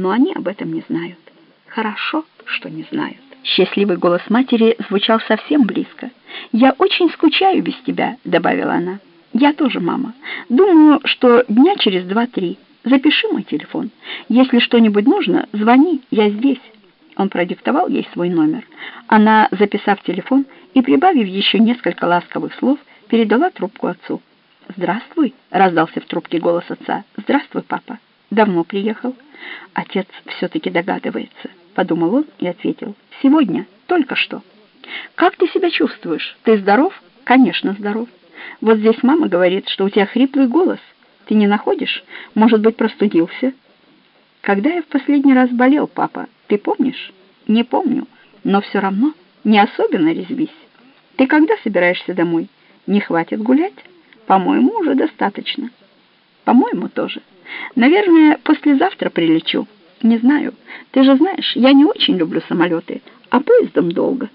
но они об этом не знают. Хорошо, что не знают. Счастливый голос матери звучал совсем близко. «Я очень скучаю без тебя», — добавила она. «Я тоже, мама. Думаю, что дня через два-три. Запиши мой телефон. Если что-нибудь нужно, звони, я здесь». Он продиктовал ей свой номер. Она, записав телефон и прибавив еще несколько ласковых слов, передала трубку отцу. «Здравствуй», — раздался в трубке голос отца. «Здравствуй, папа. Давно приехал?» Отец все-таки догадывается, — подумал он и ответил. «Сегодня, только что». «Как ты себя чувствуешь? Ты здоров?» «Конечно, здоров. Вот здесь мама говорит, что у тебя хриплый голос. Ты не находишь? Может быть, простудился?» «Когда я в последний раз болел, папа, ты помнишь?» «Не помню, но все равно не особенно резвись. Ты когда собираешься домой? Не хватит гулять? По-моему, уже достаточно». «По-моему, тоже. Наверное, послезавтра прилечу. Не знаю. Ты же знаешь, я не очень люблю самолеты, а поездом долго».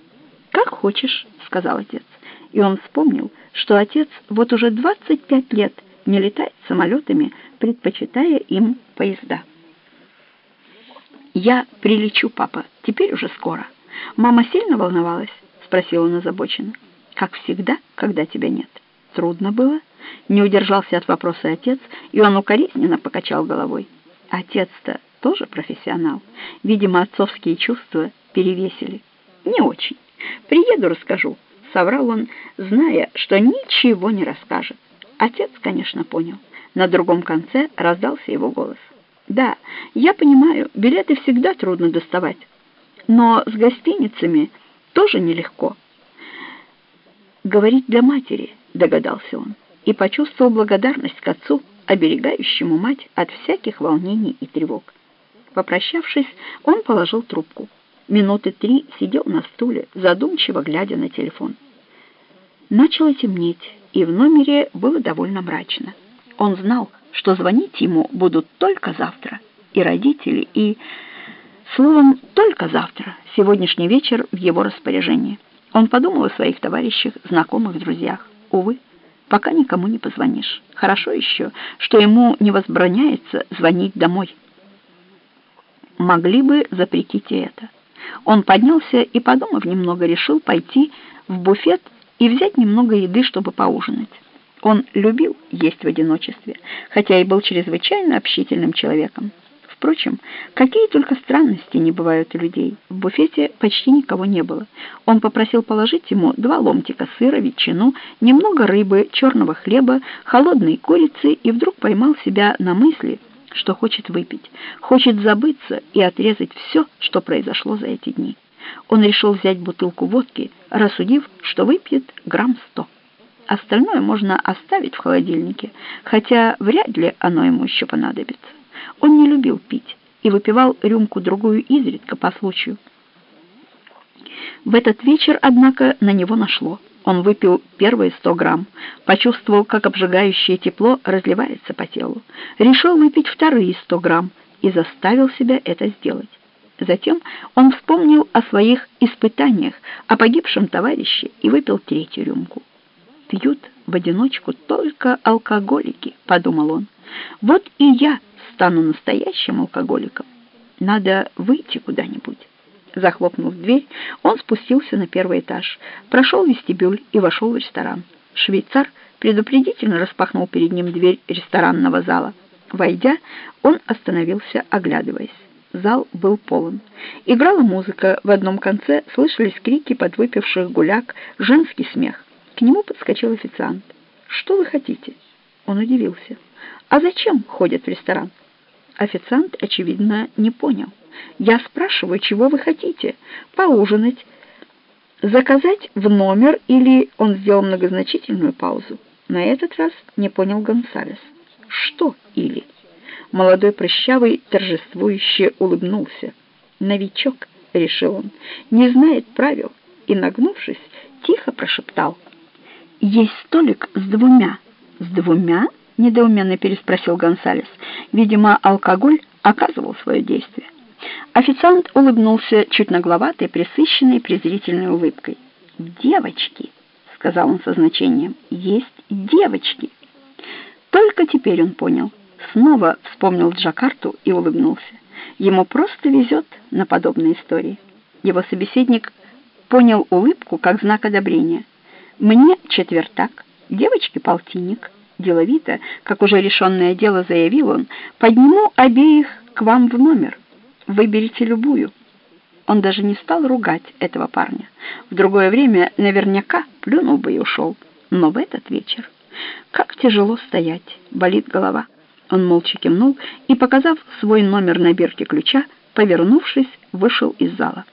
«Как хочешь», — сказал отец. И он вспомнил, что отец вот уже 25 лет не летает самолетами, предпочитая им поезда. «Я прилечу, папа, теперь уже скоро. Мама сильно волновалась?» — спросил он озабоченно. «Как всегда, когда тебя нет. Трудно было?» Не удержался от вопроса отец, и он укоризненно покачал головой. Отец-то тоже профессионал. Видимо, отцовские чувства перевесили. Не очень. Приеду, расскажу. Соврал он, зная, что ничего не расскажет. Отец, конечно, понял. На другом конце раздался его голос. Да, я понимаю, билеты всегда трудно доставать. Но с гостиницами тоже нелегко. Говорить для матери, догадался он, и почувствовал благодарность к отцу, оберегающему мать от всяких волнений и тревог. Попрощавшись, он положил трубку. Минуты три сидел на стуле, задумчиво глядя на телефон. Начало темнеть, и в номере было довольно мрачно. Он знал, что звонить ему будут только завтра. И родители, и... Словом, только завтра. Сегодняшний вечер в его распоряжении. Он подумал о своих товарищах, знакомых, друзьях. Увы, пока никому не позвонишь. Хорошо еще, что ему не возбраняется звонить домой. Могли бы запретить и это. Он поднялся и, подумав немного, решил пойти в буфет и взять немного еды, чтобы поужинать. Он любил есть в одиночестве, хотя и был чрезвычайно общительным человеком. Впрочем, какие только странности не бывают у людей. В буфете почти никого не было. Он попросил положить ему два ломтика сыра, ветчину, немного рыбы, черного хлеба, холодной курицы и вдруг поймал себя на мысли, что хочет выпить, хочет забыться и отрезать все, что произошло за эти дни. Он решил взять бутылку водки, рассудив, что выпьет грамм сто. Остальное можно оставить в холодильнике, хотя вряд ли оно ему еще понадобится. Он не любил пить и выпивал рюмку-другую изредка по случаю. В этот вечер, однако, на него нашло. Он выпил первые сто грамм, почувствовал, как обжигающее тепло разливается по телу. Решил выпить вторые сто грамм и заставил себя это сделать. Затем он вспомнил о своих испытаниях, о погибшем товарище и выпил третью рюмку пьют в одиночку только алкоголики», — подумал он. «Вот и я стану настоящим алкоголиком. Надо выйти куда-нибудь». Захлопнув дверь, он спустился на первый этаж, прошел вестибюль и вошел в ресторан. Швейцар предупредительно распахнул перед ним дверь ресторанного зала. Войдя, он остановился, оглядываясь. Зал был полон. Играла музыка, в одном конце слышались крики подвыпивших гуляк, женский смех. К нему подскочил официант. «Что вы хотите?» Он удивился. «А зачем ходят в ресторан?» Официант, очевидно, не понял. «Я спрашиваю, чего вы хотите? Поужинать? Заказать в номер или...» Он сделал многозначительную паузу. На этот раз не понял Гонсалес. «Что или?» Молодой прыщавый торжествующе улыбнулся. «Новичок», — решил он, — «не знает правил» и, нагнувшись, тихо прошептал — «Есть столик с двумя». «С двумя?» — недоуменно переспросил Гонсалес. Видимо, алкоголь оказывал свое действие. Официант улыбнулся чуть нагловатой, присыщенной, презрительной улыбкой. «Девочки!» — сказал он со значением. «Есть девочки!» Только теперь он понял. Снова вспомнил Джакарту и улыбнулся. Ему просто везет на подобные истории. Его собеседник понял улыбку как знак одобрения. «Мне четвертак, девочке полтинник». Деловито, как уже решенное дело заявил он, «подниму обеих к вам в номер. Выберите любую». Он даже не стал ругать этого парня. В другое время наверняка плюнул бы и ушел. Но в этот вечер... Как тяжело стоять, болит голова. Он молча кивнул и, показав свой номер на бирке ключа, повернувшись, вышел из зала.